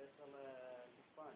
فيصل كفان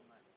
Aquaman.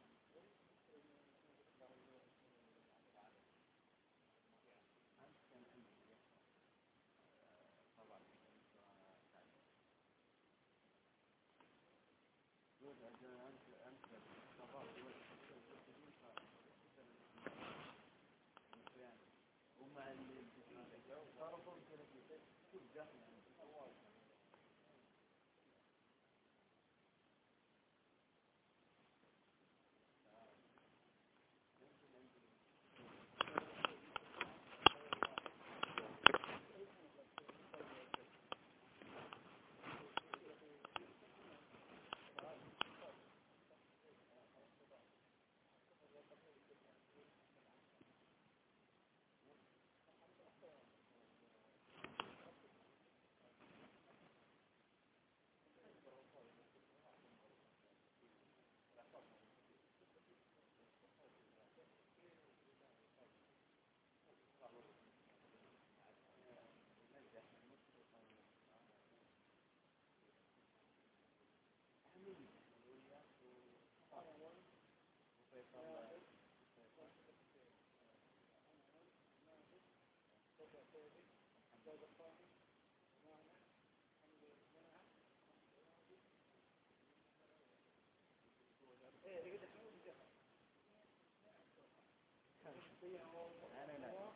أنا لا.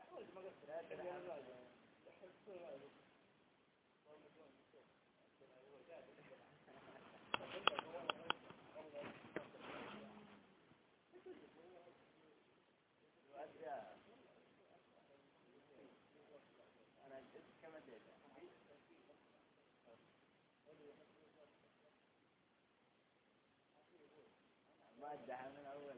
أحوال ما قلت ما ادعى من أول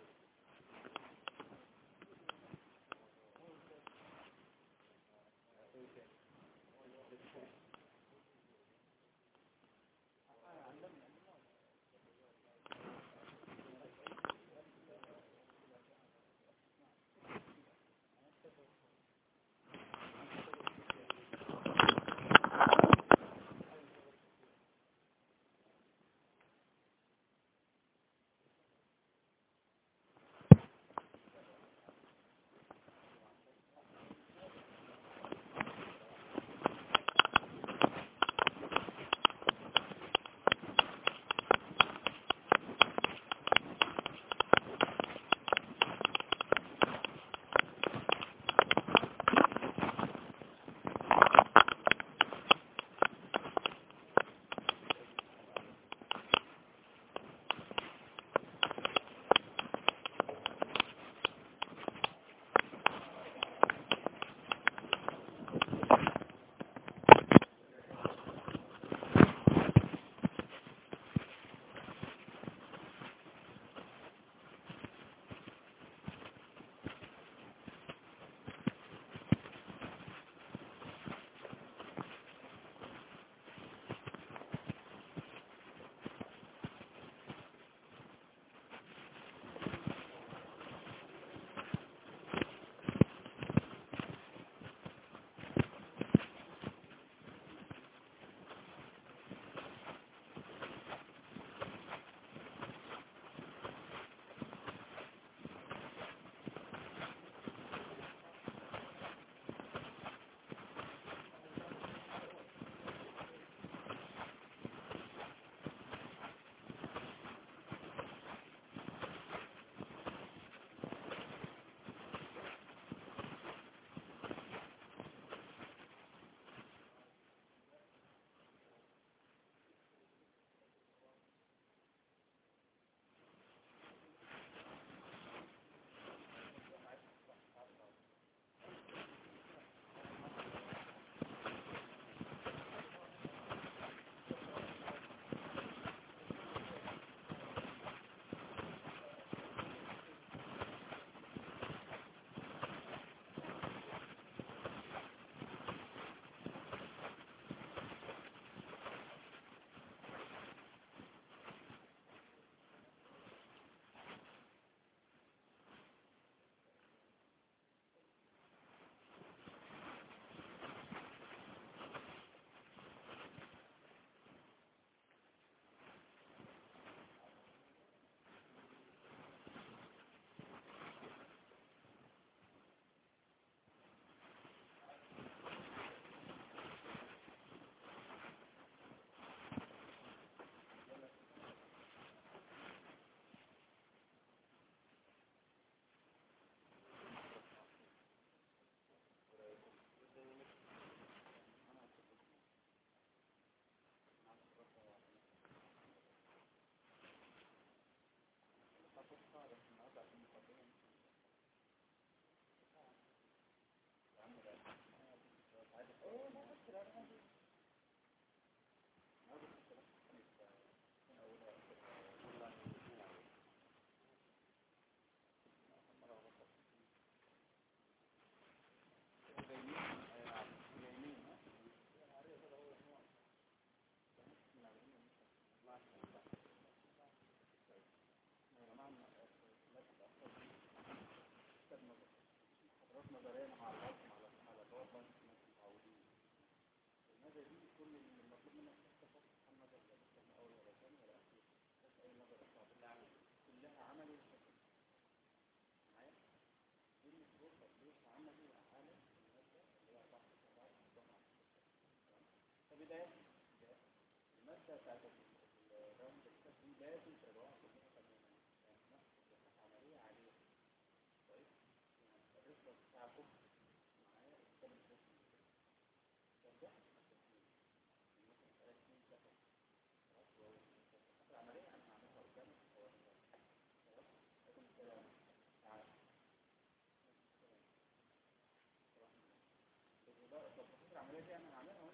العملية دي أنا هعملها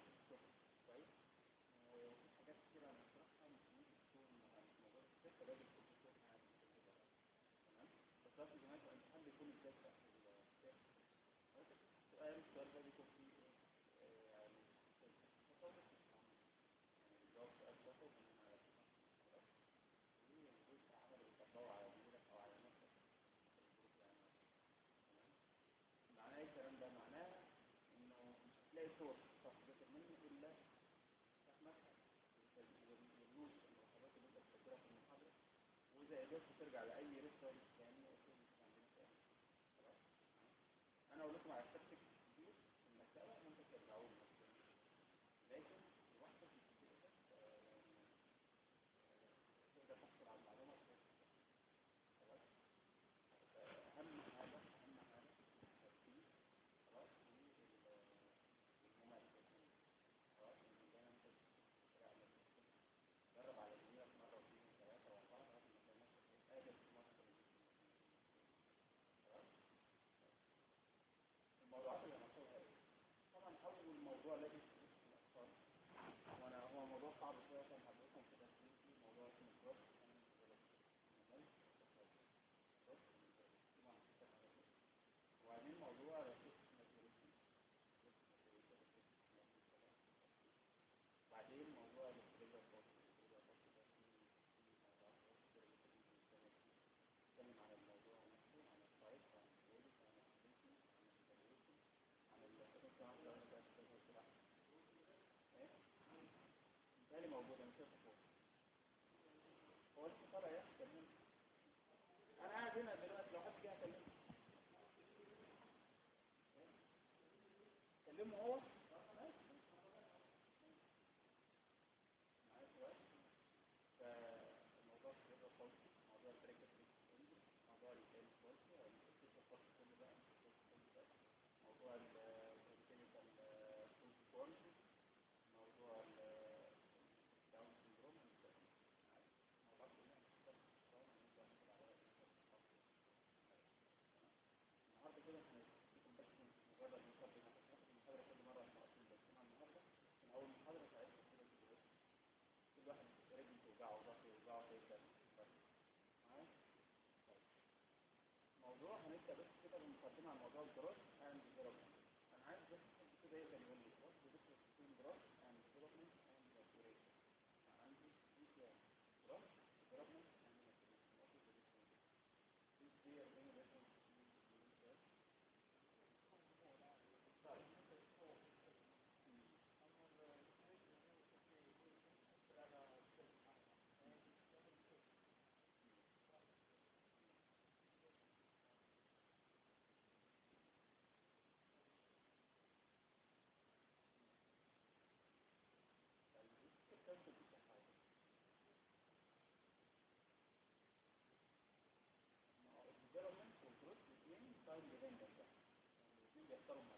دكتور صح بس من الله مدخل والنوش والحاجات اللي انت بتذكرها في المحاضره واذا قدرت ترجع لاي ريفرنس يعني أنا أقول لكم على بعدين موضوع الريفر بوكس الريفر بوكس ده بيتكلم على الموضوع نفسه عن السايت عن الكود عن الكوميونتي عن الكوميونتي عن الكوميونتي عن الكوميونتي إيه ده اللي موجود أنا شايفه فوق هو انت طالع يا أخي كلمني أنا قاعد هنا دلوقتي لو حد جه كلمني كلمه هو موضوع هنبدأ بس كده بالمقدمه على موضوع الدراسة. Tarumba.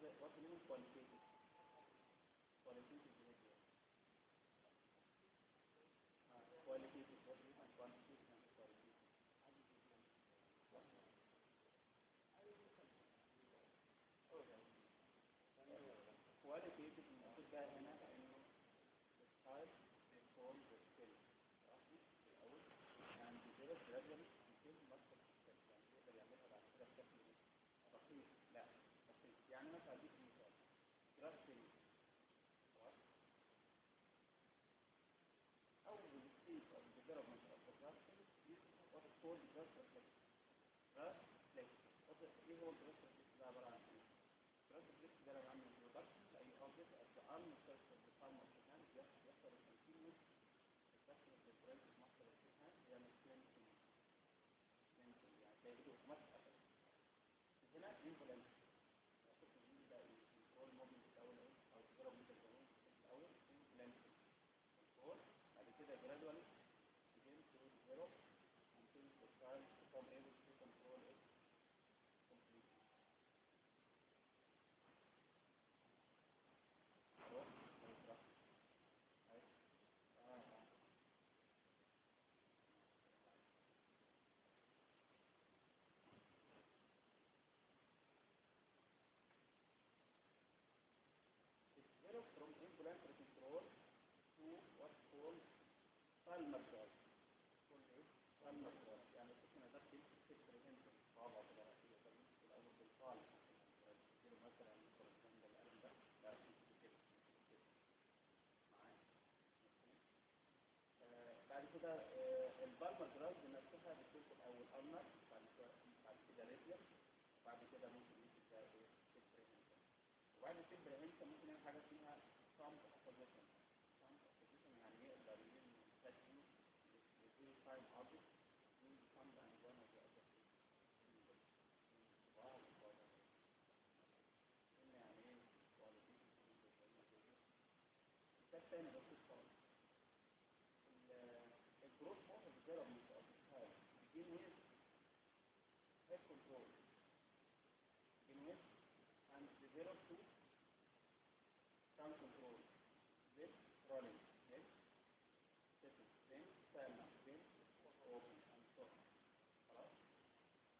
the, what's the name of qualification? Qualification is here. Uh, qualification, what is my qualification and qualification? Qualification, what is that? Is what is called graph reflex graph reflex إيه هو reflex ده عباره عن إيه؟ reflex ده عباره عن introduction لاي object at the arm surface of the palm of the hand يحصل يعني تلاقي ايده اوتوماتيك قفل هنا انفلانس الشكل الجديد ده الكنترول موفمنت الأول إيه أو تجرب انت القانون الأول انفلانس كنترول بعد كده gradually begin to develop until the child become able to control it completely خلاص هيشرح هاي آه آه develop from involuntary control to what's called انت طالع كده بعد كده البالمر جراس بنفسها بتكون في الأول النر بعد كده بعد كده ريديوس بعد كده ممكن يمسك بقى إيه فكر انت وبعد كده انت ممكن حاجة اسمها صامت اوبوزيشن صامت اوبوزيشن يعني يقدر يستخدم يدير تايم اوبجكت من صامت عن وان اوف ذا اذر قلنا يعني إيه كواليتي ده تاني بسيط خالص الجروث موديل ديفلوبمنت اوف التايم begin with head control begin with and develop to sound control, then rolling, then setting, then silent, then open and so on. خلاص؟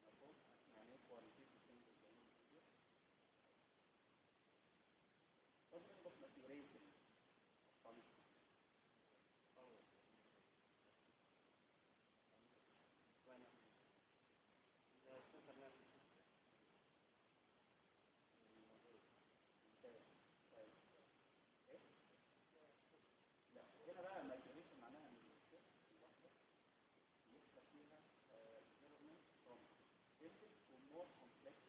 مفهوم؟ يعني إيه qualitative things اللي بنعمله كتير؟ لازم نبقى maturation طبعا أول وأنا إذا استخدم نفسي لا هنا بقى المايجريشن معناها ان الشيء الواحده يبقى فيها ديفلوبمنت فروم بيزك ومور كومبلكس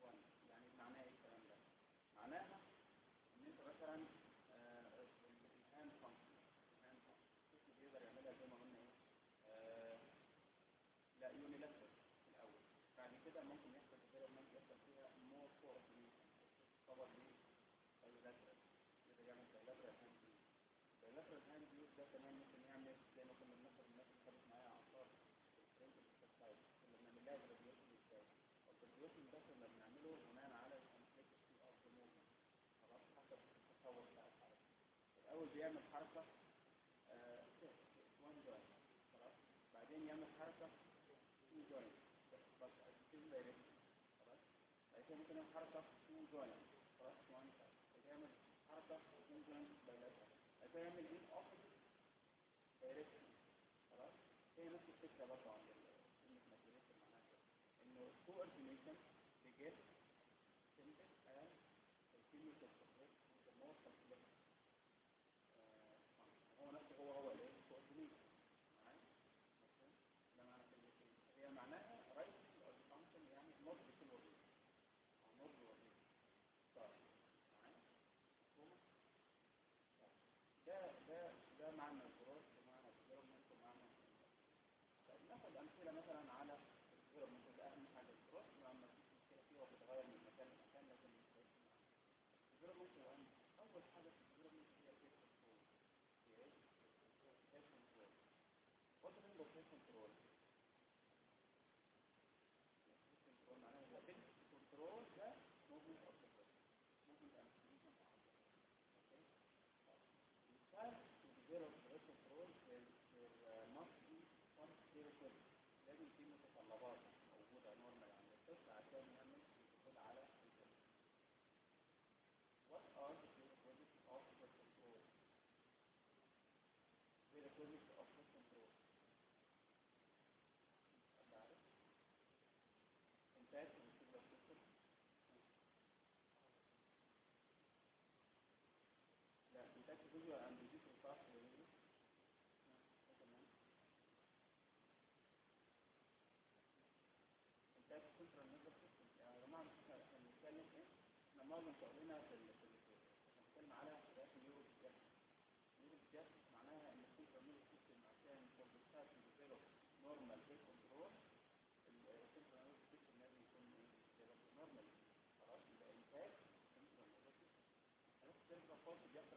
وان يعني معناها إيه الكلام ده؟ معناها ان انت مثلا ال hand function ال hand function الطفل بيقدر يعملها زي ما قلنا إيه؟ آه، لا unilateral في الأول بعد كده ممكن يحصل development يحصل فيها more coordination طبعا ليه؟ bilateral كده يعمل bilateral hand use bilateral hand use ده كمان ممكن يعمل زي ما كنا بناخد الناس اللي خدت معايا اعصاب ال Frenkel exercise كنا بنعمل لها gradation إزاي؟ ال gradation ده كنا بنعمله بناء على ال complexity of the movement خلاص حسب التصور بتاع الحركه الأول بيعمل حركه one joint خلاص؟ بعدين يعمل حركة two joint same direction خلاص؟ بعد كده ممكن يعمل حركة two joint خلاص؟ وان كده يعمل حركة two joint بعد كده يعمل in opposite direction خلاص؟ هي نفس الفكرة برضه عند ماتيريشن معناها كده إنه coordination begins كنترول كنترول معناه هو كنترول ده موجود أصلا ممكن أوكي زيرو كنترول المصري فانت زيرو كل لازم في متطلبات موجوده نورمال عند الطفل عشان يعمل كنترول على الكل What are the prerequisites of the control? Prerequisites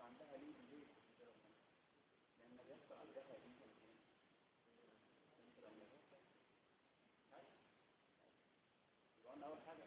عندها ليه؟ ولا اول حاجه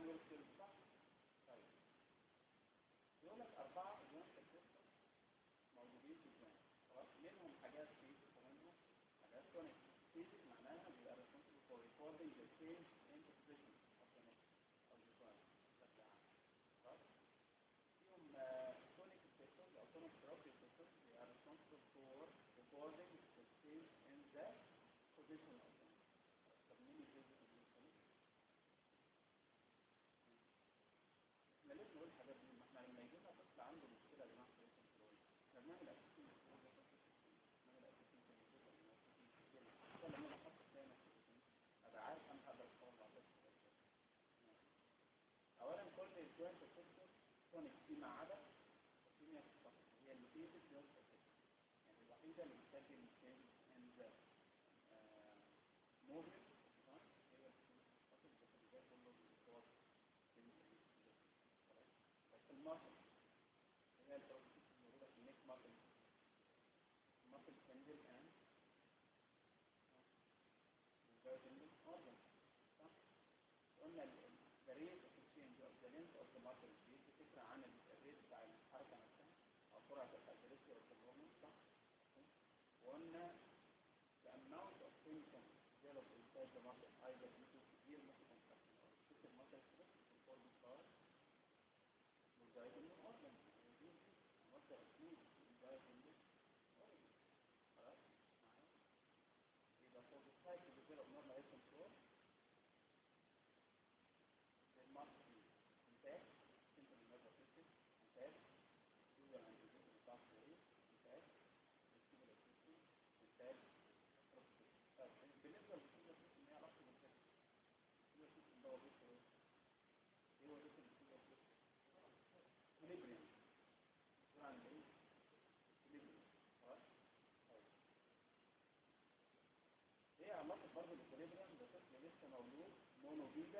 time will still نقول الحاجات دي إحنا لما يجينا طفل عنده مشكله يا جماعة في الكنترول طب نعمل اساسي نعمل عارف أنا هقدر اتصور مع الطفل اولا كل الجوانب الكنترول كونكت فيما عدا muscle. And then talk the role of neck muscle. Muscle tendon and uh, tendon organ.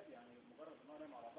يعني مجرد ما نام على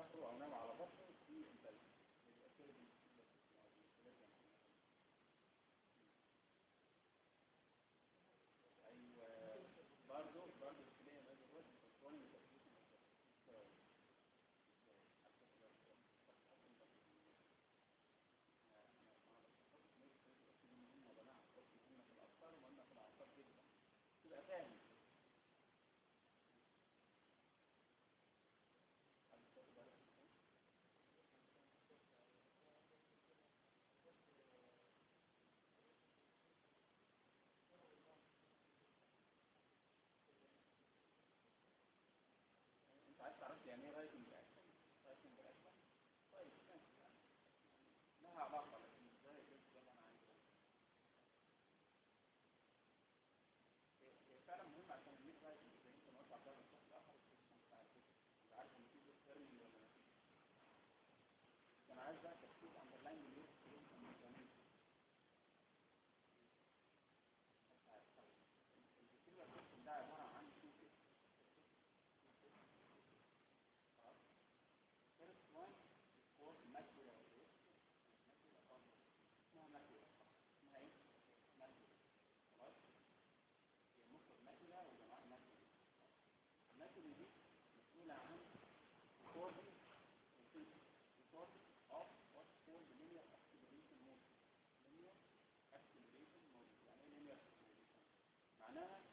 No.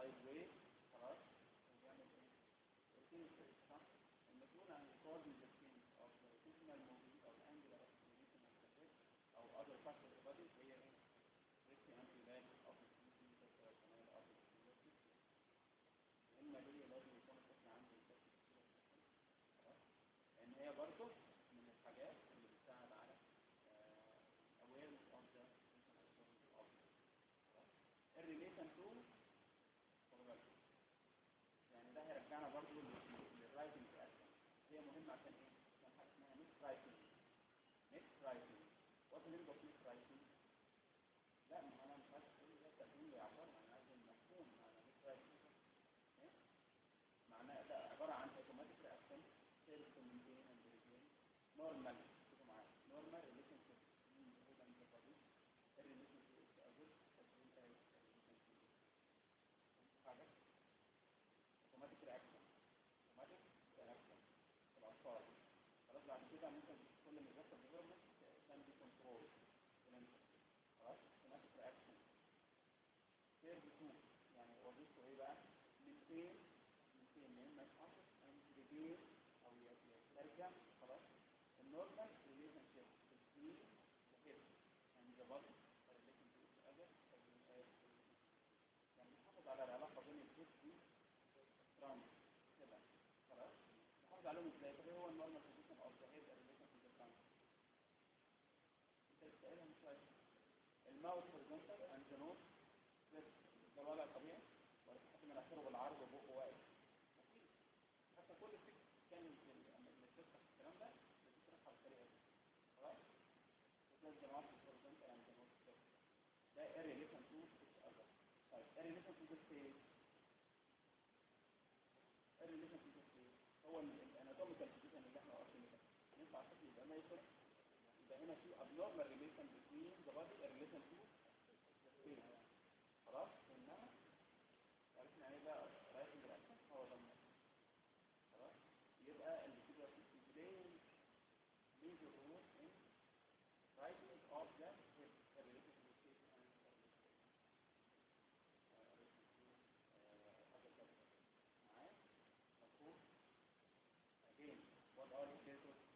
سايد واي خلاص بيعمل إيه روتين صح المسؤول عن of the rotational movement or angular acceleration of the head أو of the body هي إيه ريكتي انتي the species اما هي لازم يكون الطفل عنده خلاص لأن هي برضه من الحاجات اللي بتساعد على uh, awareness of the ال relation to هيرجعنا برضه لل righting هي مهمة عشان إيه؟ عشان حاجة اسمها neck righting neck righting what mean of neck righting؟ لا ما أنا مش عايز أقول ده ترجمه يعبر أنا عايز المفهوم معنى neck righting معناه ده عبارة عن automatic reaction serve to maintain and regain normal شوفوا معايا normal relationship من هو ده البادي الريليشن شيب از حاجة اوتوماتيك رياكشن اوتوماتيك رياكشن في الاطفال خلاص بعد كده ممكن كل ما يحصل ديفلوبمنت كان دي كنترول خلاص اوتوماتيك رياكشن سيرف 2 يعني وظيفته إيه بقى؟ الاثنين الاثنين يا اما يتحقق أو يتريبير أو يرجع خلاص ال normal relationship between the head and the body relation to each other يعني نحافظ على العلاقة بين ال head the trunk كده خلاص نحافظ عليهم إزاي طب هو ال normal position of the head relation to the trunk انت بتسألها مش عارف ال mouth horizontal and the nose ده وضع طبيعي ولا تحط مناخيره بالعرض وبقه واقف. حتى كل الفكر كان لما بتفتح الكلام ده بتشرحها بالطريقة دي. خلاص ده الجماعة هوريزونتال اند ذا ده اري ريليشن تو اذر طيب الريليشن تو ذس إيه؟ الريليشن تو إيه؟ هو الاناتوميكال بوزيشن اللي إحنا واقفين ده ينفع شكل يبقى ما يصير يبقى هنا في abnormal relation और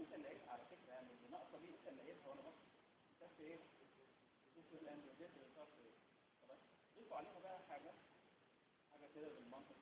انت اللي لقيت على فكره يعني اللي ناقصه دي انت اللي لقيتها وأنا بص بس إيه شوف الاندروجيت اللي صار إيه خلاص ضيفوا عليها بقى حاجة حاجة كده بالمنطق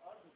और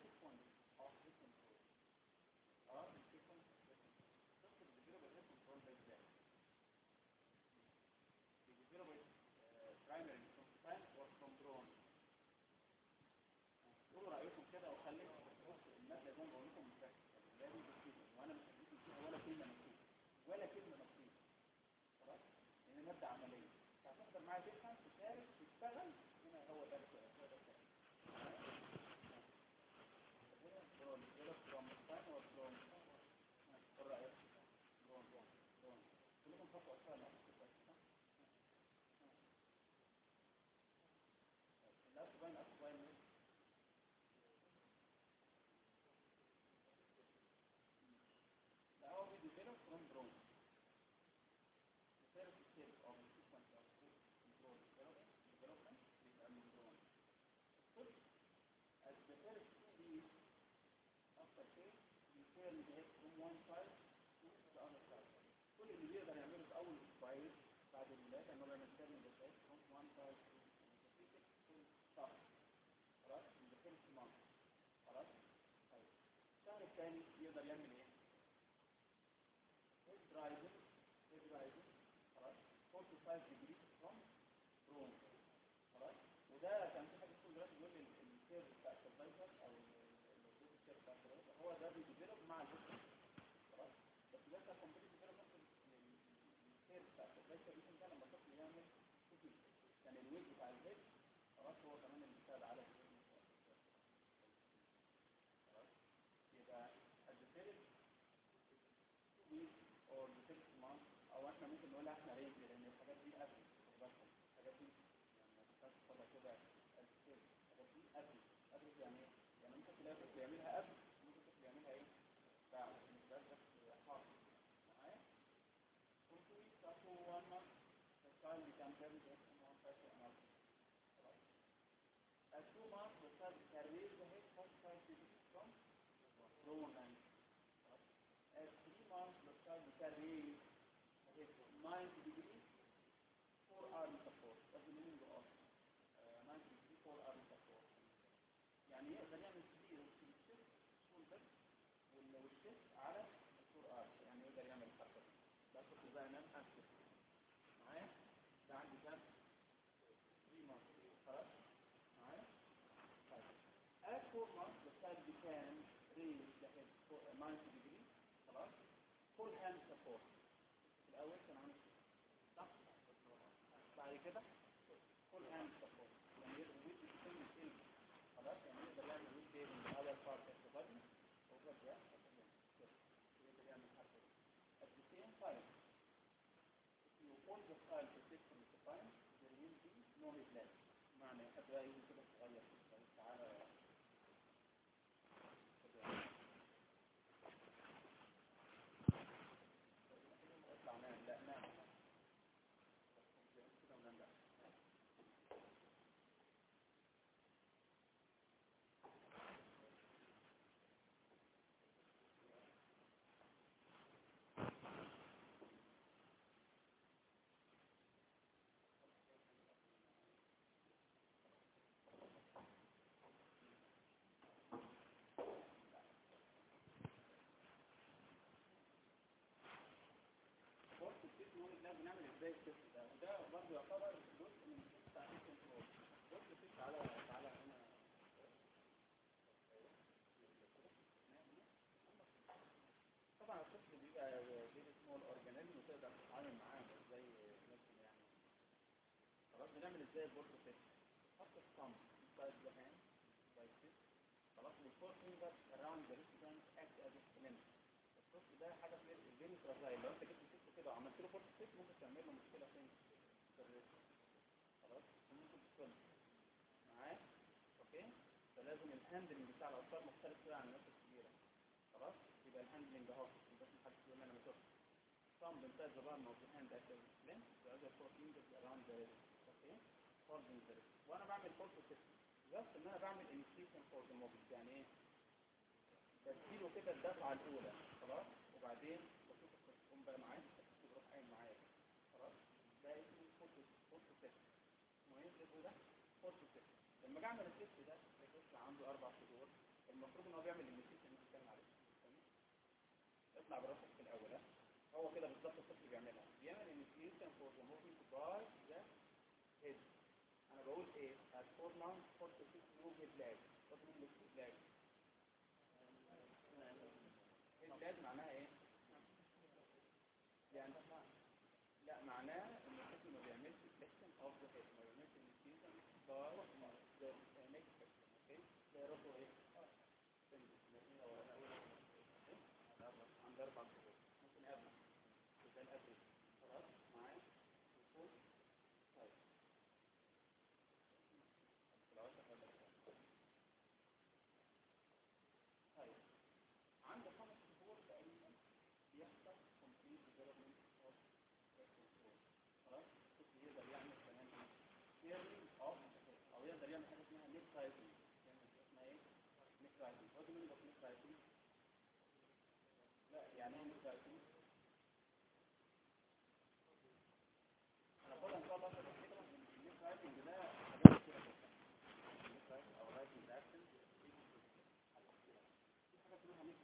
point of one Now we develop from drone. The first step of the sequence of drone development is a drone. But as the first piece of the cake, you turn the from one side 45 degree from خلاص وده كان في حاجة اسمه دلوقتي بيقول لي الكيرف بتاع السرفايفر أو الجزء الكيرف بتاع هو ده بيديفلوب مع الجسم خلاص بس ده كان كومبليت ديفلوبمنت الكيرف بتاع السرفايفر يمكن ده لما الطفل يعمل كوكي يعني الويت بتاع الهيد خلاص هو كمان اللي بيساعد على خلاص يبقى الديفلوب or the six months أو إحنا ممكن نقولها إحنا رينج لأن الحاجات دي قبل الحاجات دي يعني ما تنفعش تاخدها كده الحاجات دي قبل قبل يعني إيه؟ يعني ممكن تلاقي طفل يعملها قبل ممكن طفل يعملها إيه؟ بعد مش بس بس حاضر معايا؟ from two weeks up to one month the child becomes very good from one side to another خلاص at two months the child can raise the head 45 degrees from lower line at three months the child can raise is 90 degree for arm support that's the meaning of uh, 90 degree for arm support يعني يقدر يعمل كبير في الشيست شولدر والشيست على الفور ارم يعني يقدر يعمل الحركه دي ده كنت بقى انام اكتف معايا ده عندي كام 3 months خلاص معايا طيب at 4 months the child can raise the head for 90 degree خلاص full hand support الأول كان عامل كده صح بعد كده فول هاند سبورت يعني يقدر ويت يكون إيه خلاص يعني يقدر يعمل ويت إيه من الأول بارت اوف ذا بادي اوفر ذا يقدر يعمل الحركه دي at the same time if you hold the file to system to time there will be no headland معنى حد بقى يجي كده صغير تعالى اطلع نام لا نام كده ونام بقى بص التيست نقول ده بنعمل إزاي طبعا الطفل بيبقى بيبقى سمول اورجانيزم وتقدر تتعامل معاه زي مثلا يعني خلاص بنعمل إزاي البورد تيست حط الصم inside the hand like this خلاص والفور فينجر around the wristband act as a cement الصوت ده حاجة فيري فراجايل لو انت جبت الست كده وعملت له بورت ست ممكن تعمل له مشكلة فين خلاص ممكن تفصل معاه. أوكي؟ فلازم الهاندلنج بتاع الاطفال مختلف شوية عن الناس الكبيرة. خلاص؟ يبقى الهاندلنج أهو بس محدش يقول أنا ما شفتش at the length. the other four fingers around the wrist. okay holding the wrist. وأنا بعمل بورت ست جاست إن أنا بعمل for the movement يعني إيه؟ بديله كده الدفعة الأولى خلاص وبعدين بشوف تقوم بقى معايا تروح قايم معايا خلاص ده اسمه فوتو فوتو تيست اسمه إيه الاسم ده فوتو تيست اعمل التيست ده الطفل عنده أربع شهور. المفروض إن هو بيعمل الانيشيشن اللي بنتكلم عليه. اطلع براسك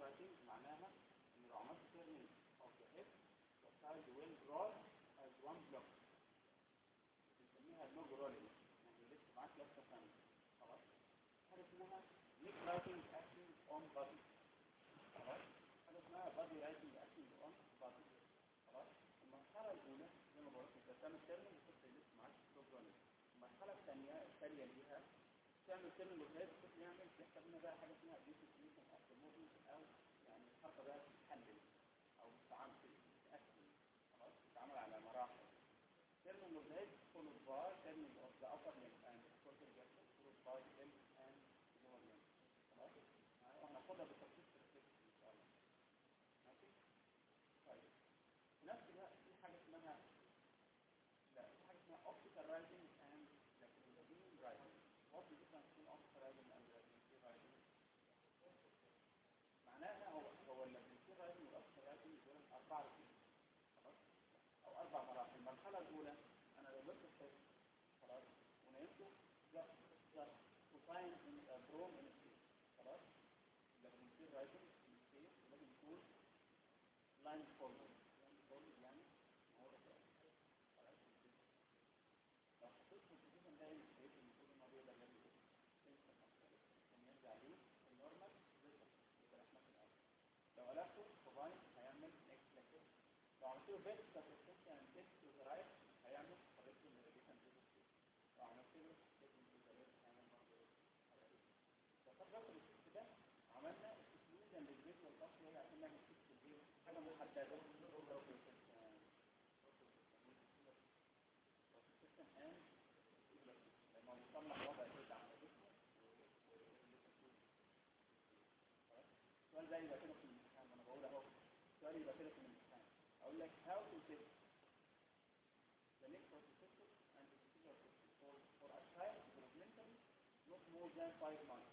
سترايكنج معناها إن العمال determine of the head والسايد ويل رول از وان بلوك بنسميها اللوج رولينج يعني لسه معاك لفه ثانية. خلاص؟ حاجة اسمها نيك رايتنج اكشن اون بادي خلاص؟ حاجة اسمها بادي رايتنج اكشن اون بادي خلاص؟ المرحلة الأولى زي ما بقول لك أنت بتعمل تيرمين بتحط لسه معاك لوج رولينج المرحلة الثانية الثانية ليها تعمل تيرمين وهي بتعمل بيحصل لنا بقى حاجة اسمها ديسك بيست بروسيس يعني بيست وزرايت هيعمل حضرتك الريجيشن بروسيس وعملت عملنا اكسكلوجن للبيت والطفل هي عشان نعمل ست دي حاجة محدده والسيستم لما نطلع وضع البيت على جسمه السؤال ده يبقى في الامتحان أنا بقول أهو السؤال يبقى كده في how to test the next processor and the processor for a child developmentally not more than five months.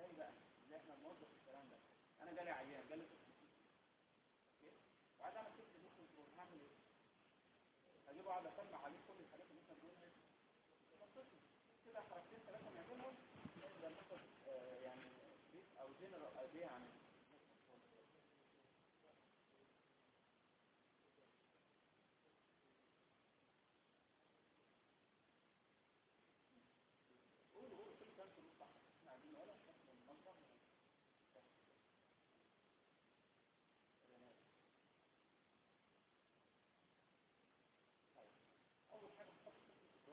إزاي بقى إزاي إحنا بنوضح الكلام ده؟ أنا جالي عيان جالي طفل. وعايز اعمل كده دكتور كنترول هعمل إيه؟ هجيبه اقعد اسمع عليه كل الحاجات اللي انت بتقولها كده حركتين ثلاثة نعملهم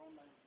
online.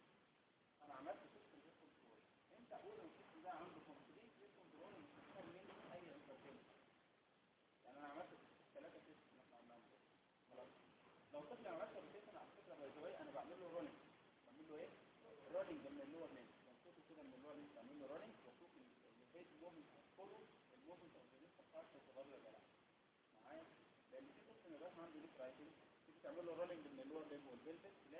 build it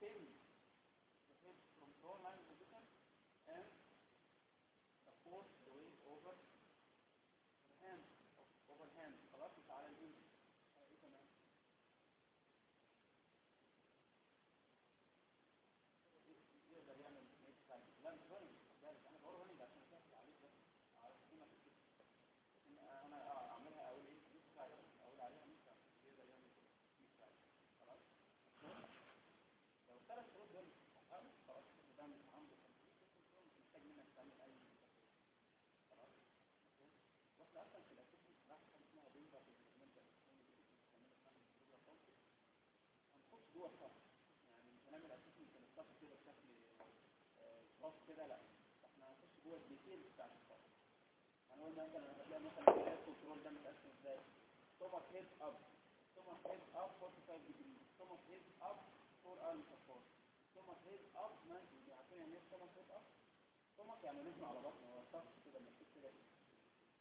same موضوع الصحي يعني الكلام الاساسي كان الصحي كده بشكل خاص كده لا إحنا هنخش جوه الديتيلز بتاع الصحي هنقول مثلا هتلاقي مثلا الجهاز ده متقسم إزاي توماس هيد اب توماس هيد اب 45 ديجري توماس هيد اب 4 ارم سبورت توماس هيد اب 90 ديجري عارفين يعني إيه توماس هيد اب توماس يعني نجم على بطنه هو شخص كده مكتوب كده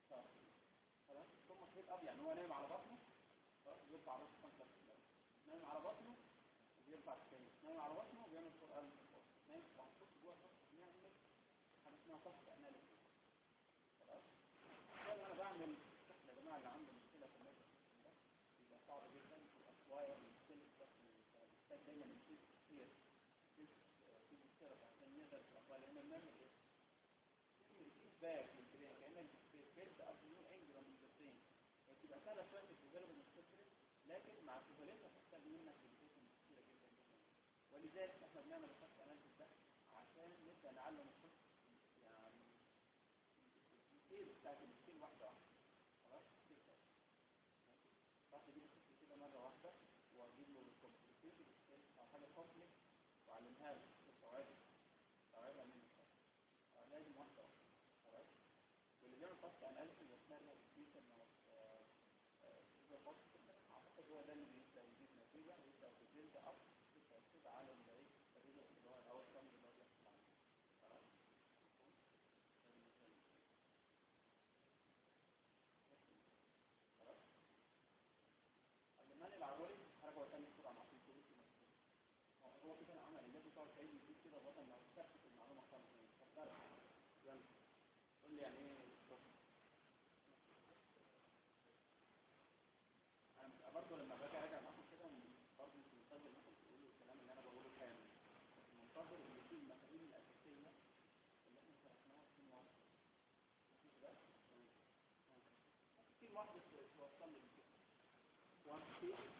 خلاص توماس هيد اب يعني هو نايم على بطنه باك للكريم كأنك بتفرد أو إنجرام من سهلة شوية في الجانب لكن مع هتحتاج منك للكتن جدا. ولذلك إحنا بنعمل one six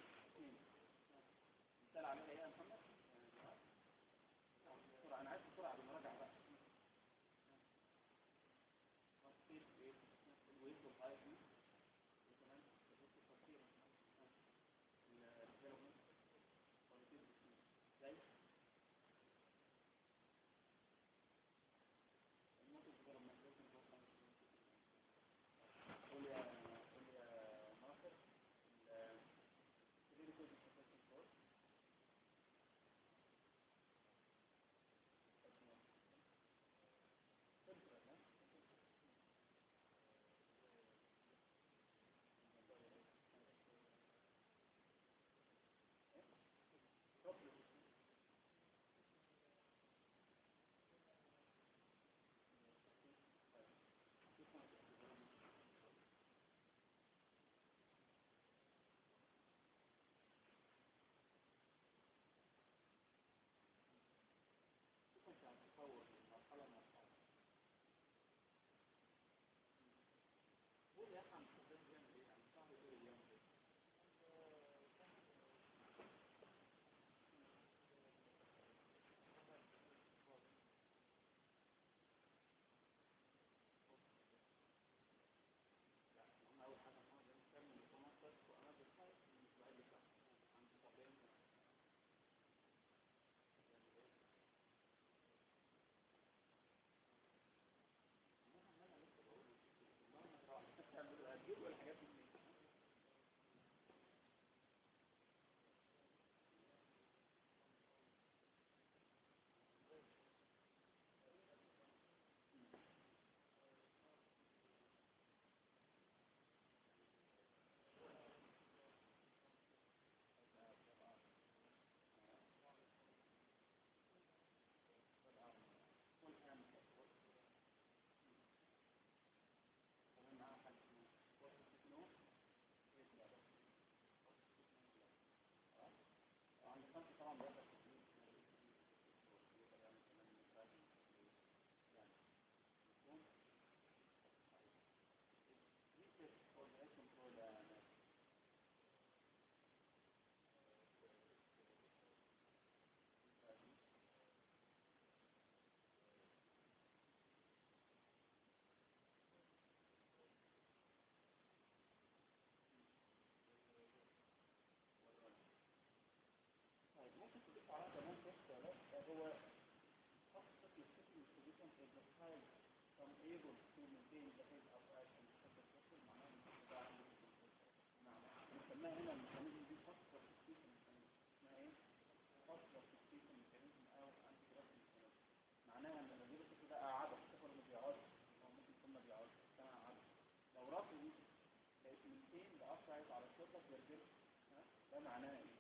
ده معناها إيه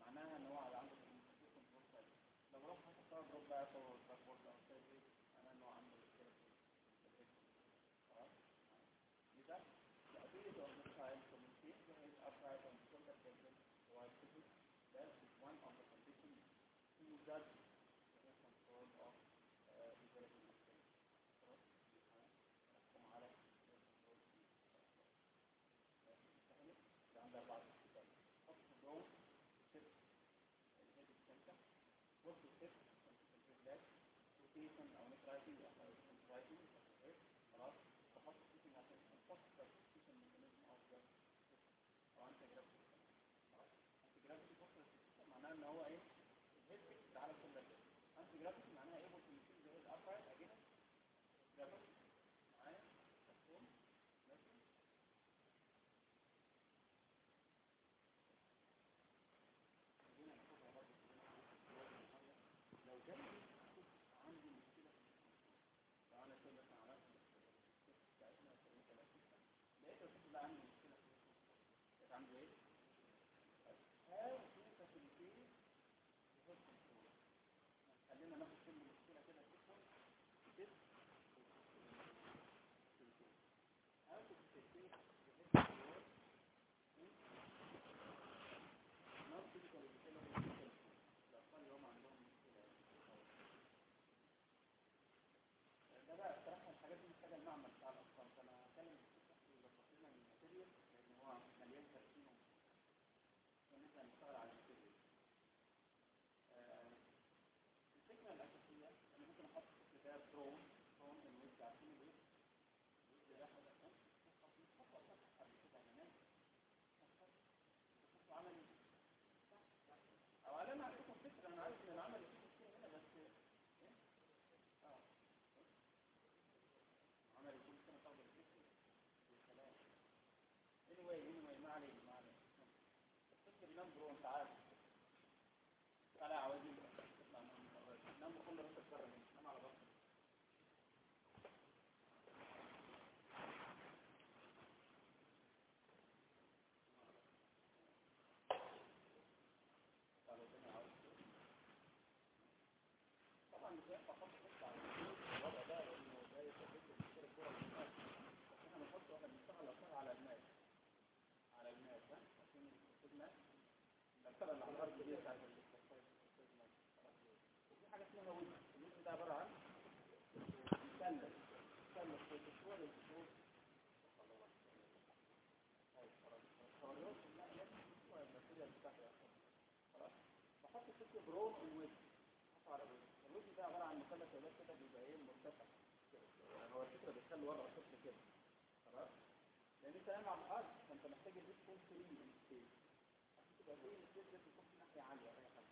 معناها ان هو على عنده كونترول فرصه لو راح حط جروب بقى صور الباسبورت أو شايف إيه أنا ان هو عنده مشكله خلاص يبقى the ability of the child to maintain his upright and shoulder presence while sitting that is one of the conditions to judge सिर्फ लैख रुपीज समझाओ मैं कराची जाता हूँ años. نمبر وانت برون والوجه بحطه على الوجه ده عباره عن مثلث ولا كده بيبقى إيه مرتفع يعني هو الفكرة بتخلي ورقه الطفل كده خلاص لأن انت نايم على الأرض فانت محتاج البيت تكون فري من عشان تبقى فري من السبيس لازم يكون في ناحيه عاليه اي حاجة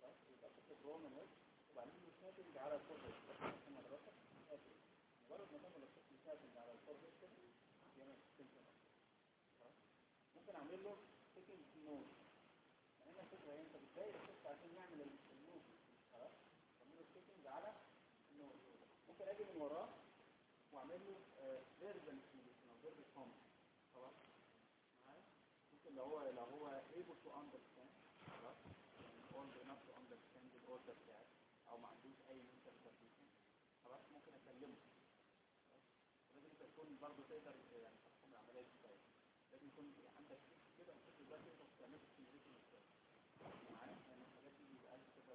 خلاص يبقى ست برون والوجه وبعدين الساتنج على الفرد عشان مدرسه مجرد ما تعمل الطفل ساتنج على الفرد كده يعمل سيستم خلاص ممكن اعمل له سيتنج نوز يعني هنا الفكرة انت بتضايق الطفل عشان يعمل النوز خلاص تعمل له سيتنج على النوز ممكن أجي من وراه واعمل له فيربال سيميليشن أو فيربال كومنت خلاص معايا ممكن لو هو لو هو able to understand خلاص يعني old enough to understand the order بتاعك أو ما عندوش اي mental condition خلاص ممكن اكلمه خلاص لازم انت تكون برضه تقدر يعني تحكم العملية كويس. لازم يكون عندك كده الفكر ده تقدر تعمل سيميليشن إزاي معايا يعني الحاجات دي بيبقى عايز كده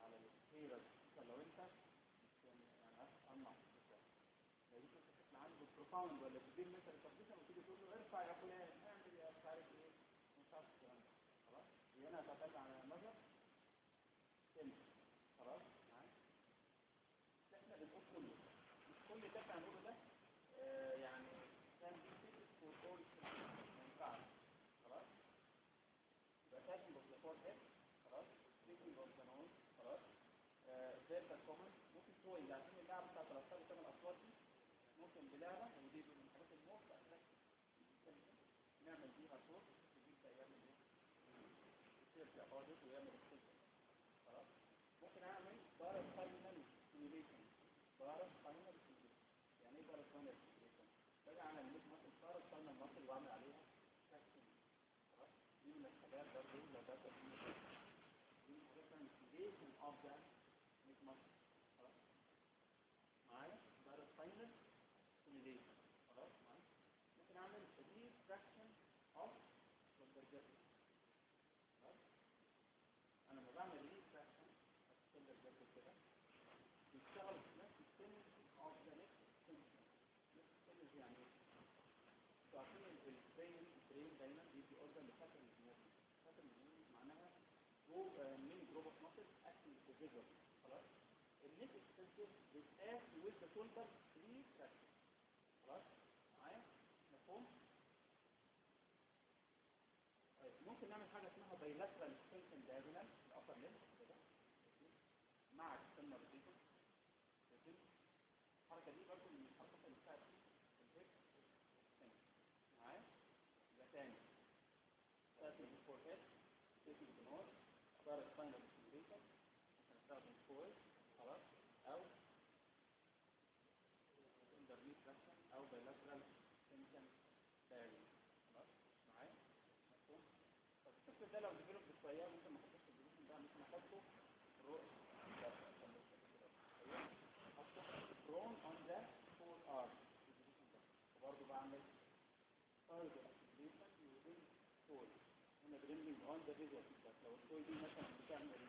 على الهيرة لو انت يعني عارف تطلع لو انت عنده بروفاوند ولا كبير مثلا كونديشن وتيجي تقول له ارفع يا فلان اعمل يا مش عارف إيه مش عارف الكلام ده خلاص دي أنا هتعتمد على النظر سن خلاص معايا إحنا بنقول كله مش كل اللي إحنا هنقوله ده آه يعني كان دي فيكس فور اول ما ينفعش خلاص يبقى تاكل بالفور هيد خلاص تاكل بالجنون خلاص داتا كومنت ممكن توي عشان اللعبه بتاعت الاطفال بتعمل الاصوات دي بلعبه ودي من الحاجات الموت نعمل بيها صوت تجيب يعمل إيه؟ يرجع برضه ويعمل الصوت خلاص؟ ممكن أعمل paraspinal stimulation paraspinal stimulation يعني إيه paraspinal stimulation؟ باجي أعمل مثلا paraspinal muscle وأعمل عليها. تاكسي خلاص؟ دي من الحاجات برضه لو داتا دي من الحاجات بتعمل stimulation of that مش مصر خلاص معايا بقى ال spinal سيميليشن خلاص معايا ممكن اعمل ريفراكشن اوف كونفرجن خلاص أنا لما بعمل ريفراكشن اوف كونفرجن كده بيشتغل في نفس السيميليشن اوف ذا نكست سيميليشن نفس السيميليشن يعني إيه؟ أنتوا عارفين البرين البرين دايما بيدي اوردر لفاتر الموفمنت فاتر الموفمنت معناها جو مين جروب اوف ماسل اكتنج توجذر خلاص. النت اكستنسور بيتقاس ويز ذا شولدر 3 فراكشن خلاص معايا مفهوم ممكن نعمل حاجة اسمها بايلاترال اكستنشن دايجونال الابر ليمب كده مع السنة ريزيشن الحركه دي برضه من الحركات اللي بتاعت الهيك معايا يبقى تاني تاتي بالفور هيد تاتي بالنور صار سباينال ستيميوليشن هنستخدم كويل خلاص أو اندرنيت فراكشن أو بايلاترال تنشن دايرين خلاص معايا مفهوم طب الفكر ده لو بالطريقة ممكن ما احطش الديفلوب ده ممكن احطه رو احطه برون اون ذا فور ار وبرضه بعمل فايبر activation using toy هنا depending on the visual feedback لو الكويل دي مثلا بتعمل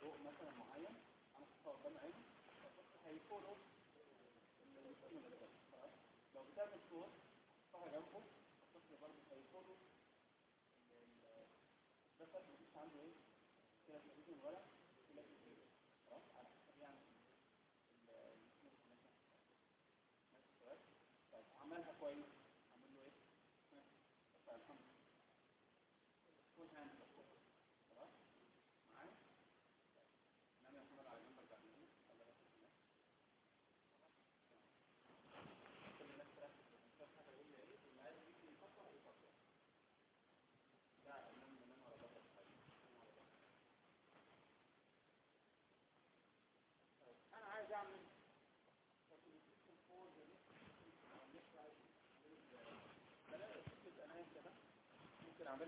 ضوء مثلا معين أنا حطها قدام عيني هي follow لو بتعمل صوت حطها جنبه quite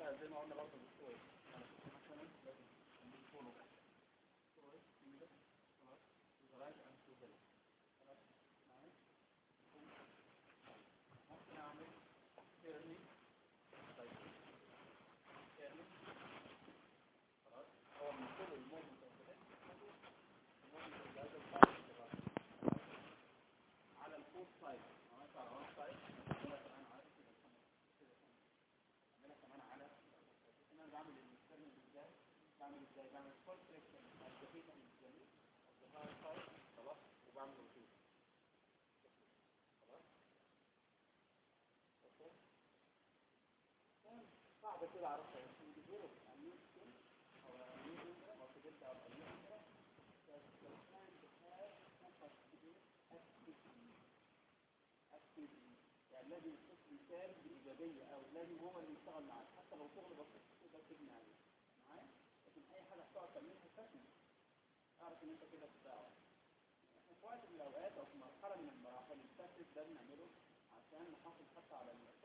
has been on the lot of كده عرفت يعني لازم الشخص يسال بإيجابية أو لازم هو اللي يشتغل معاك حتى لو شغل بسيط تقدر تبني عليه معايا لكن أي حاجة هتقعد تعملها فاشل أعرف إن أنت كده بتساعد يعني إحنا في وقت من الأوقات أو في مرحلة من المراحل الفاشل ده بنعمله عشان نحافظ حتى على الناس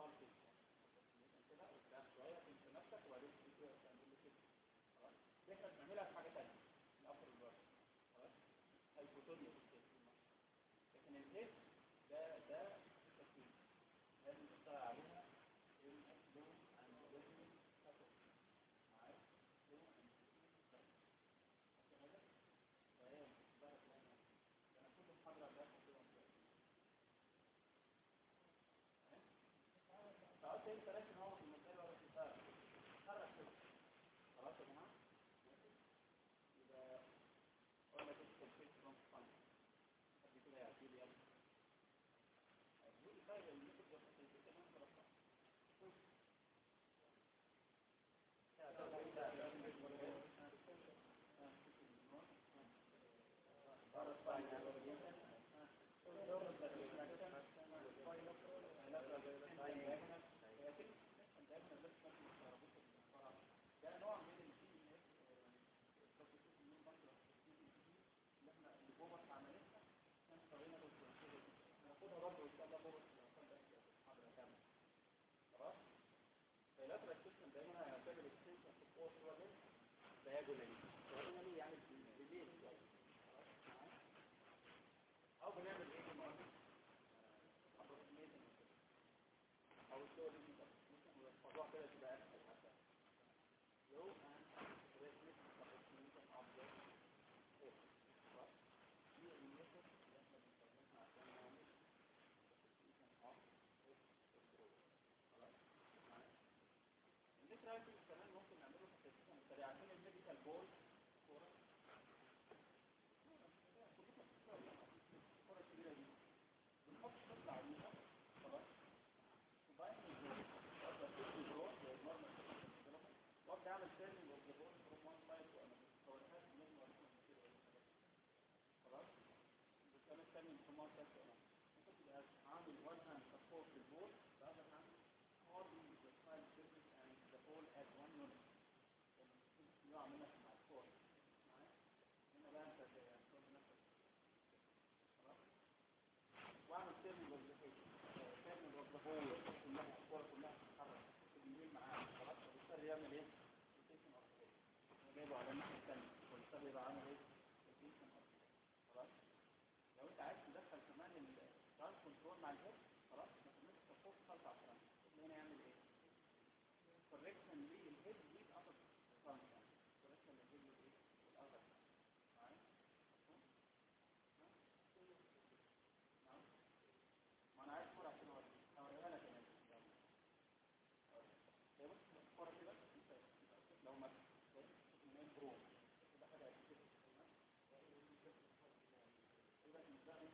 something.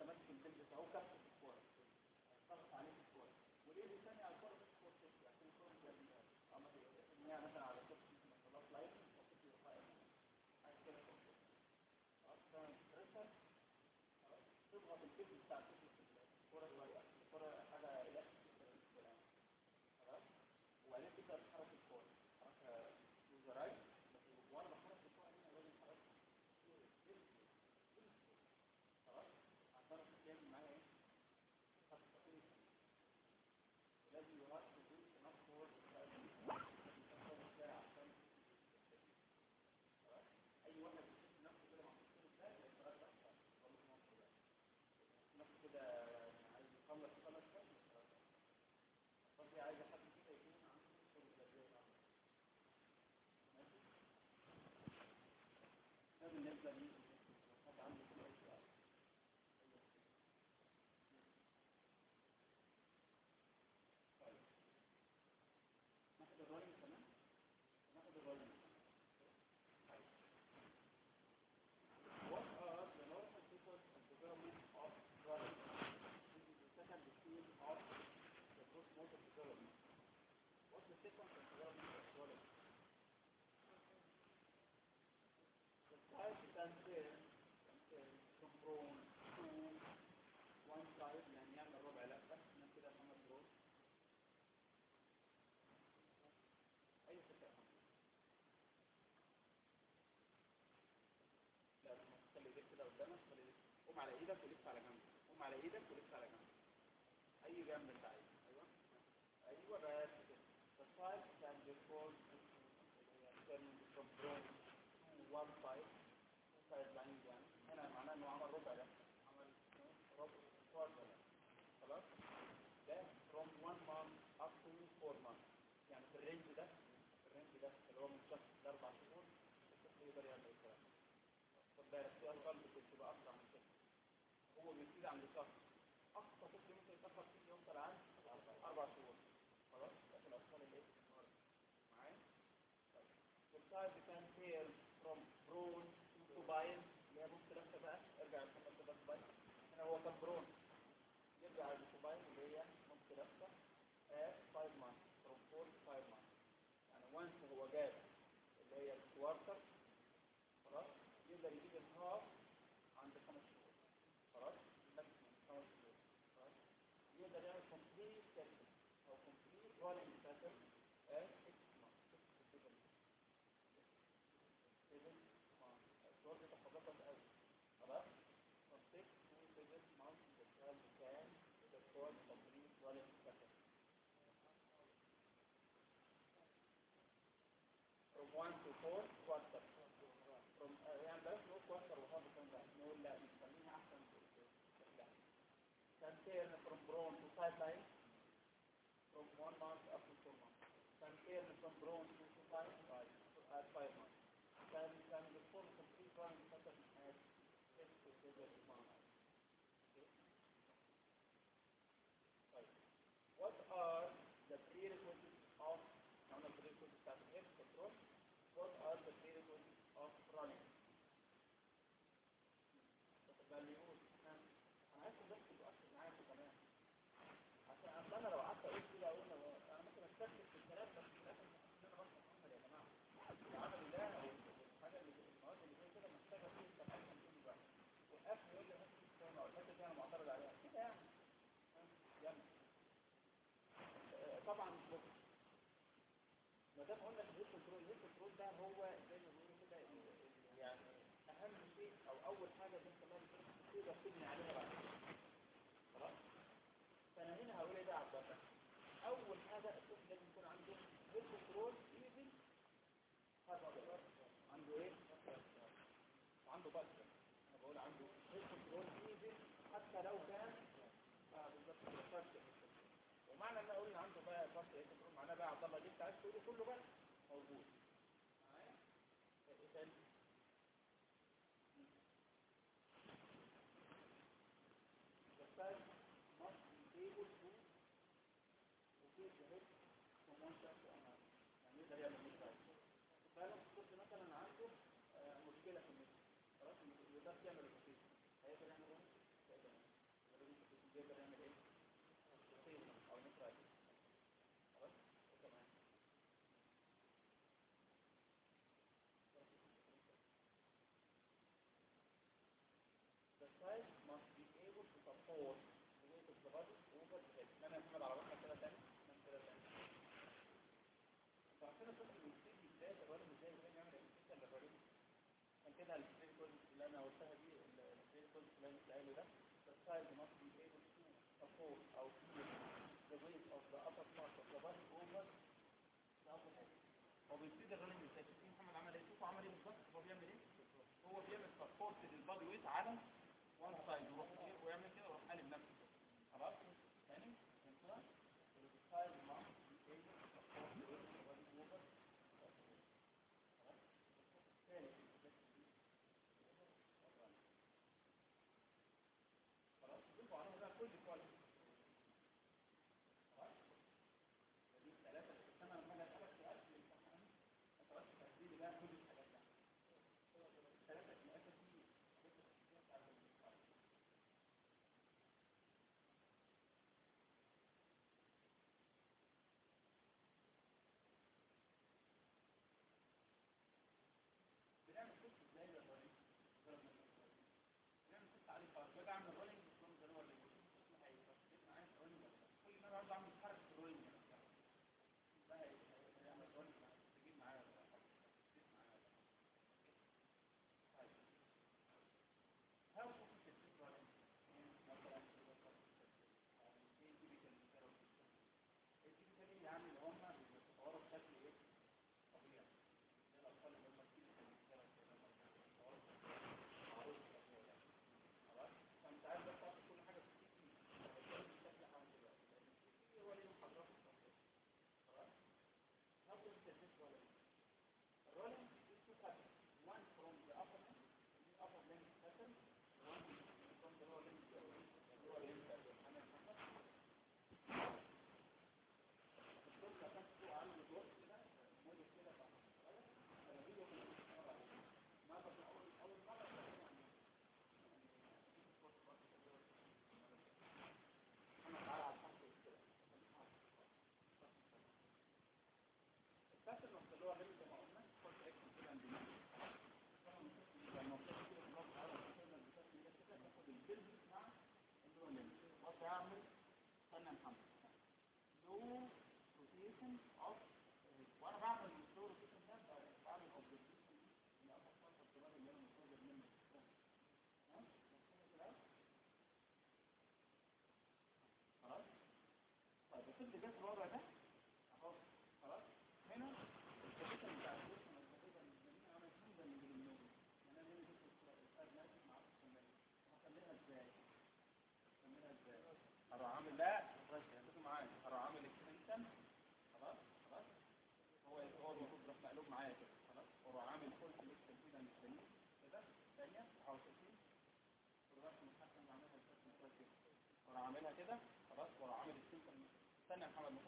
متمسك بالاسعوكه in this learning. إيدك ولف على جنب. قوم على إيدك ولف على جنب. أي جنب أنت عايزه. أيوه. أيوه بس. The five can be called can be compressed to one five. Five line يعني هنا معناه إنه عمل ربع ده. عمل ربع. Quarter خلاص؟ ده from one month up to four months. يعني في الرينج ده. الرينج ده اللي هو من شهر لأربع شهور. الطفل يقدر يعمل الكلام ده. خد بالك. cycle complete volume cycle at 6 months 7 months الأشواط يتحركن أوي خلاص from 6 to 7 months the child can perform complete volume cycle from 1 to 4 quarter from يعني بلاش نقول quarter وهذا كان بقى نقول لا نخليها أحسن كان تيرن from brown to sideline. كله بس. exercise must be able to support the weight of the body over the head أنا محمد على روحنا كده تاني من كده تاني فعشان الطفل بيبتدي إزاي الراجل إزاي إزاي يعمل الكيسه اللي الراجل عشان كده الستريت كولز اللي أنا قلتها دي الستريت اللي أنا قايله ده the child must be able to support أو feel the weight of the upper part of the body over the upper head هو بيبتدي إزاي محمد عمل إيه شوفوا عمل إيه بالظبط هو بيعمل إيه؟ هو بيعمل سبورت للبادي ويت على Angka. جت ده خلاص هنا بتاع الجسم من أنا هنا إزاي؟ إزاي؟ أروح عامل ده معايا أروح عامل خلاص هو هو مقلوب معايا كده خلاص عامل من كده ثانية كده عاملها كده 三点看了吗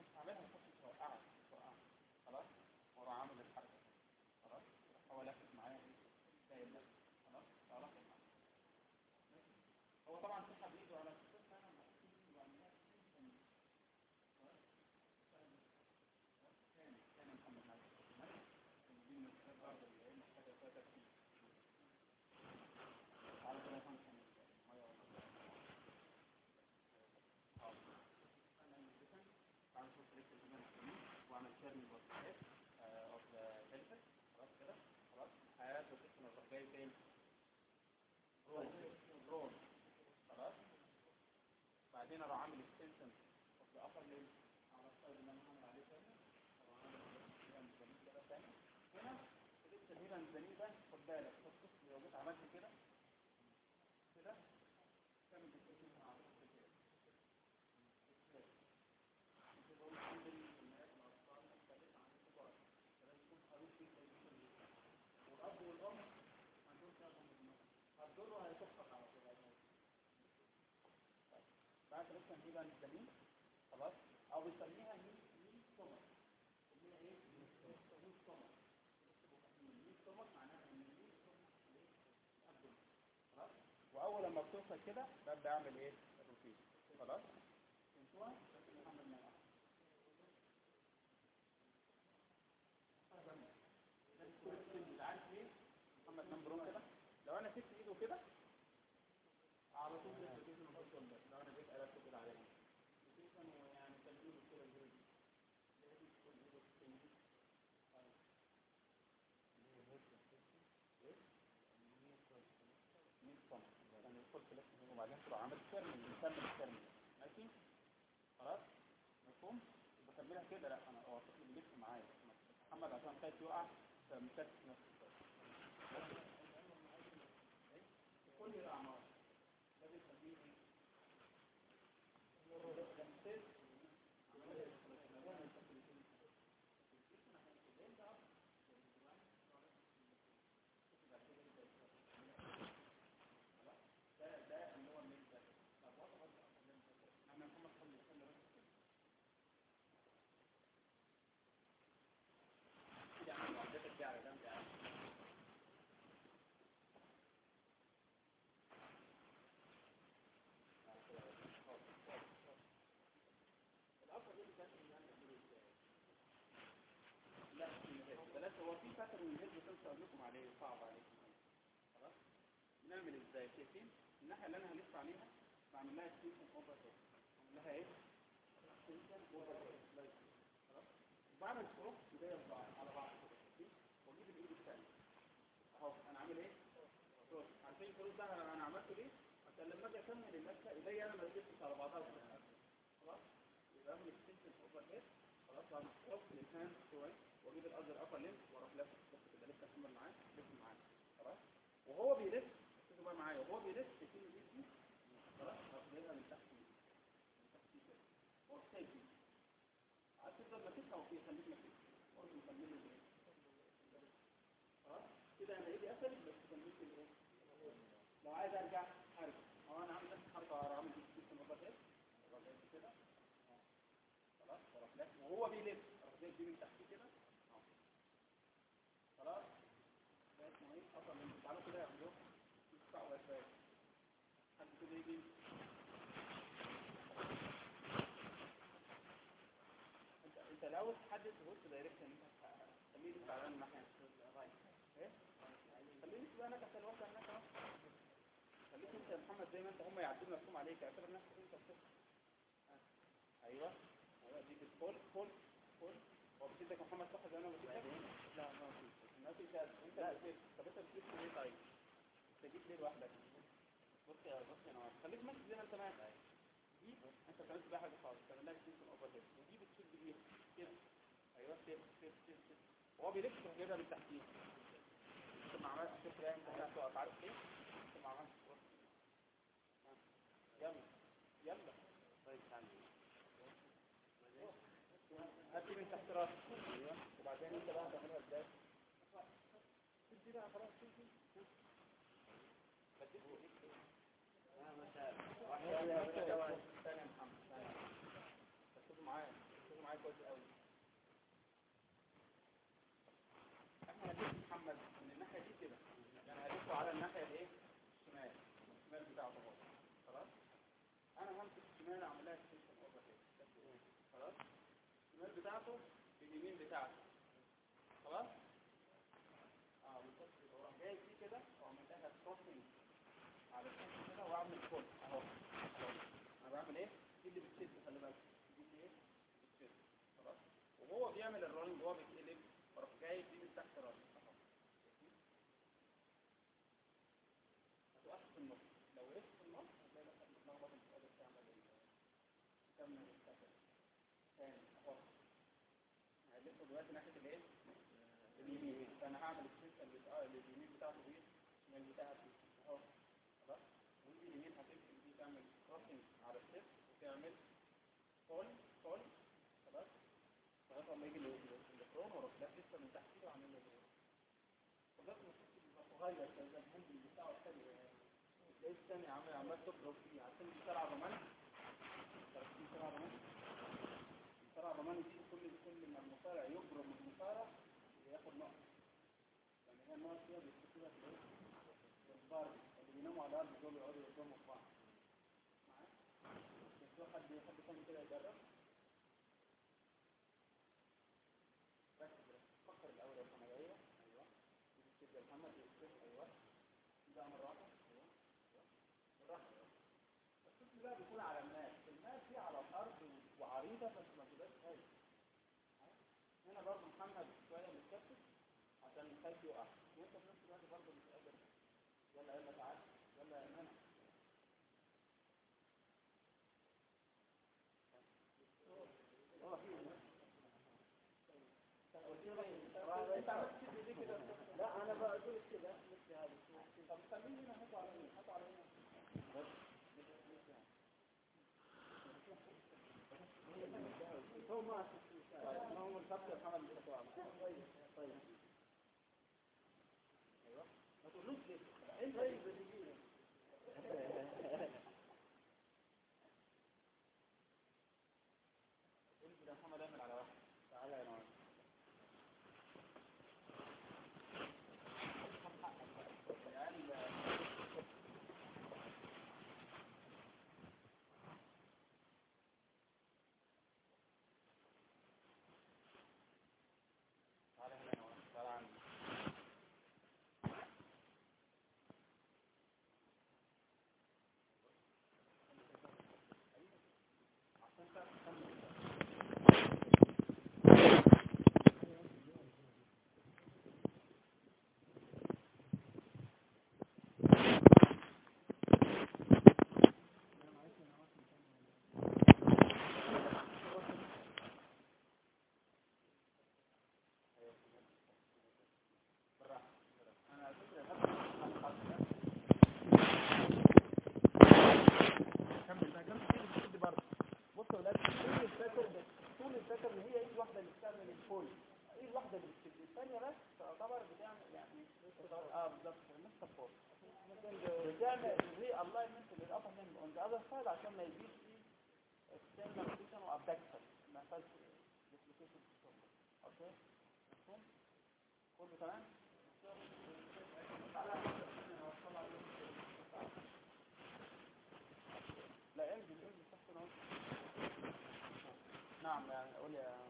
نجيبها للجميل خلاص؟ أو بنسميها اللي هي إيه؟ ميل سمك معناها إن خلاص؟ وأول لما بتوصل كده ببدأ أعمل إيه؟ الروتين. خلاص؟ أنتوا بس محمد منع عارف ليه محمد نمبرون كده لو أنا سبت ايده كده على طول الابلكيشن الفصل ده لو أنا جيت قلبته كده عليه الابلكيشن يعني تنزيل الصورة الجديده لازم تكون ايده تنزيل يعني الفول فليكس وبعدين تبقى عامل ترمي بنكمل الترمي. ماشي؟ خلاص؟ مفهوم؟ بكملها كده. لا أنا هو الطفل بيلف معايا. محمد عشان خايف يقع فمكتف نفسه كل الاعمار لازم تديه ده ده اللي هو الميل ده طب وضع وضع أنا محمد صلى الله عليه وسلم كده عامل معدتك دي على جنب يعني الأفضل دي كانت من يعني لا بلاش هو في pattern من ال head بس أقول لكم عليه صعب عليكم. خلاص؟ نعمل إزاي؟ شايفين الناحية اللي أنا هلف عليها بعمل لها flexion over head بعمل لها إيه؟ flexion over head خلاص؟ بعمل cross بعض على بعض. وأجيب الإيد الثانية أهو أنا عامل إيه؟ cross عارفين ال cross ده أنا عملته ليه؟ عشان لما أجي أكمل اللفه ايديا أنا ما ركبتش على بعضها خلاص؟ يبقى أعمل flexion over head خلاص بعمل cross لل hand شوية. وأجيب ال other upper limb وأروح لف بص كده لسه اكمل معاه لف معاه خلاص وهو بيلف ركزوا بقى معايا وهو بيلف تشيل الايد دي خلاص هاخدها من تحت من تحت كده فوق سيلفي عايز تفضل ماسكها وفيه خليك ماسكها برضه مكمل الايه خلاص كده أنا ايدي قفلت بس كملت الايه لو عايز ارجع ارجع هو أنا عامل نفس الحركه اعمل دي flexion over head كده خلاص وأروح لف وهو بيلف أروح جايب دي من تحت كده أهو. خلاص ده اسمه إيه أصلا من تعالوا كده يعملوه يدفعوا شوية حد كده يجي انت انت لو تحدد بص دايركشن خليه يدفع على الناحيه الرايت إيه خليه يدفع هناك عشان الوقت هناك اهو خليك انت يا محمد زي ما أنت هم يعدون مفهوم عليك. اعتبر نفسك أنت بتفهم. أيوه. أيوه دي بتفول فول فول هو بتدك محمد صح زي أنا بتدك لا ما في ما في شاذ أنت لا. في طب أنت بتجيب ليه طيب؟ أنت جيت ليه لوحدك؟ بص يا بص يا نواف خليك ماشي زي ما أنت ماشي. دي أنت بتعملش بيها حاجة خالص. بتعمل لها سيستم اوفر هيد ودي بتشيل بايديك كده. أيوه كده كده كده وهو بيلف تروح جايبها من تحتيه. أنت ما عملتش كده أنت عارف ليه انت ما عملتش كده ها. يلا يلا طيب تعالى هات من تحت راسك أيوه وبعدين انت بقى هتعملها إزاي تدي بقى دلوقتي ناحية الإيه؟ اليمين. فأنا هعمل السيستم بتاع اليمين بتاعته إيه الشمال بتاعها أهو. خلاص. ودي اليمين هتمسك دي تعمل كروسنج على السيف وتعمل فول فول خلاص. لغاية ما يجي الالكترون وأروح ده لسه من تحت كده واعمل له خلاص. صغير كان البومب بتاعه الثاني يعني تلاقي الثاني عمال عمال تضرب فيه. عشان بسرعة بمنع Barbi. العضله الصعب عشان ما يجيش فيه ستيم ماكسيشن وابدكشن ما فيهاش ديسلوكيشن في الصدر أوكي؟ مفهوم؟ كله تمام؟ لا امجي الامجي صح نعم يعني قول يا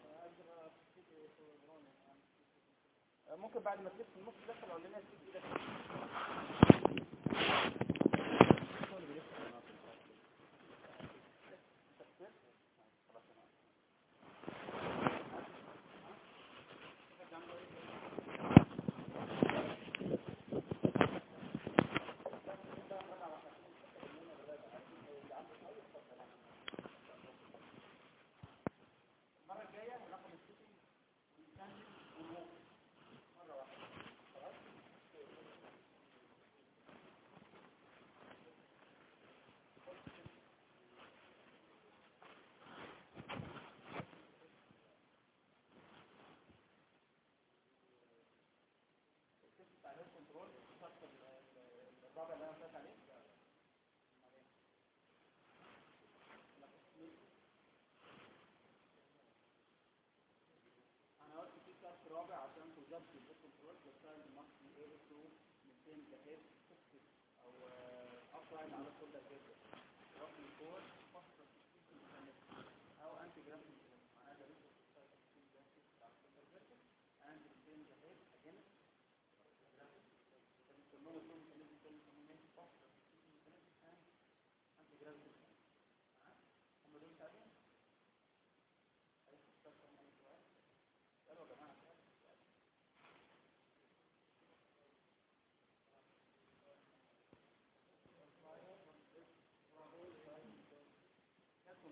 ممكن بعد ما تلف النص دخل ولا تيجي إيدك love to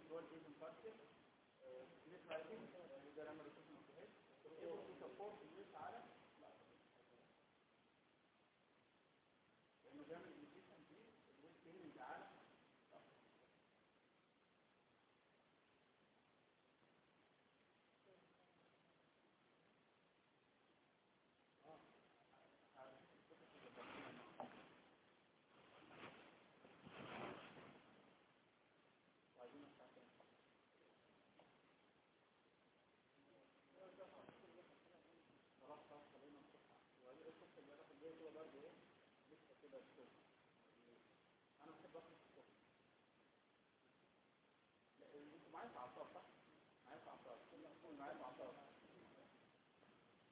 اللي هو الايزن بارتيكل بالنسبة لكم ده لما بتشوف المفاهيم إيه في سبورت بالنسبة على لأنه بيعمل انيشيشن دي والتيمنج على أنا بحب اخد الصبح أنتوا معايا في اعصاب صح؟ معايا في اعصاب كل معايا في اعصاب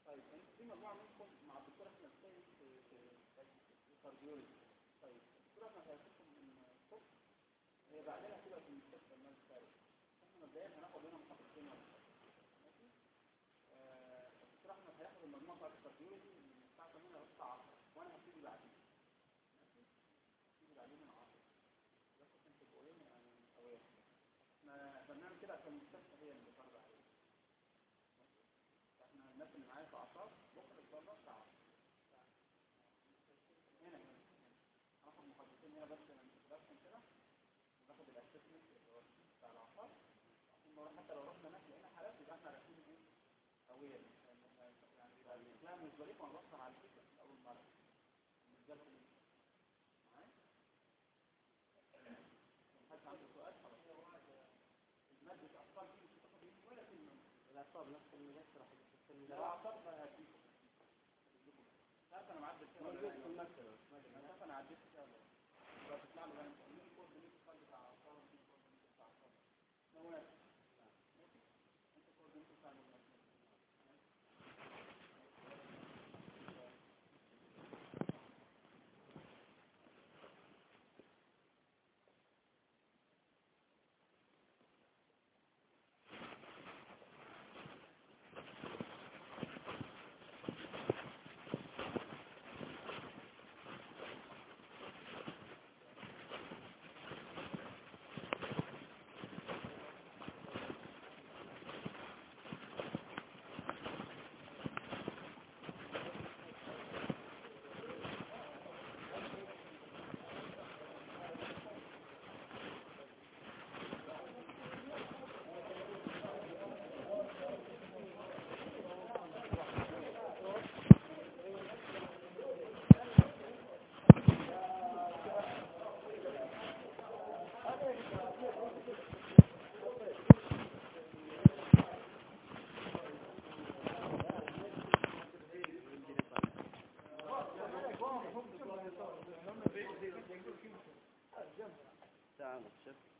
طيب انت في مجموعه منكم مع الدكتور احمد سيد في في في cardiology طيب الدكتور احمد هيشوفكم من الصبح هي بعدين هتبقى في المستشفى المال الثالث إحنا مبدئيا هناخد هنا محاضرتين ولا حاجة ماشي آه، الدكتور احمد هياخد المجموعه بتاعت ال cardiology من الساعة 8 للساعه 10 وأنا هبتدي بعدين ماشي هبتدي بعدين من 10 بس عشان تبقوا إيه يعني aware إحنا بنعمل كده عشان المستشفى هي اللي بتفرض علينا إحنا الناس اللي معايا في اعصاب بكره ان شاء الله الساعة 10 هنا هنا هناخد محاضرتين هنا بس introduction كده وناخد ال assessment اللي هو بتاع الاعصاب عشان لو حتى لو رحنا هناك لقينا حالات يبقى إحنا رايحين إيه اوير يعني يبقى الاسلام بالنسبة لكم هنوصل على الفكرة من اول مره بالنسبة لكم معايا حد عنده سؤال خلاص المادة الأطفال دي مش هتاخد مني ولا كلمة الأعصاب نفس اللي يشرح السن sandwiches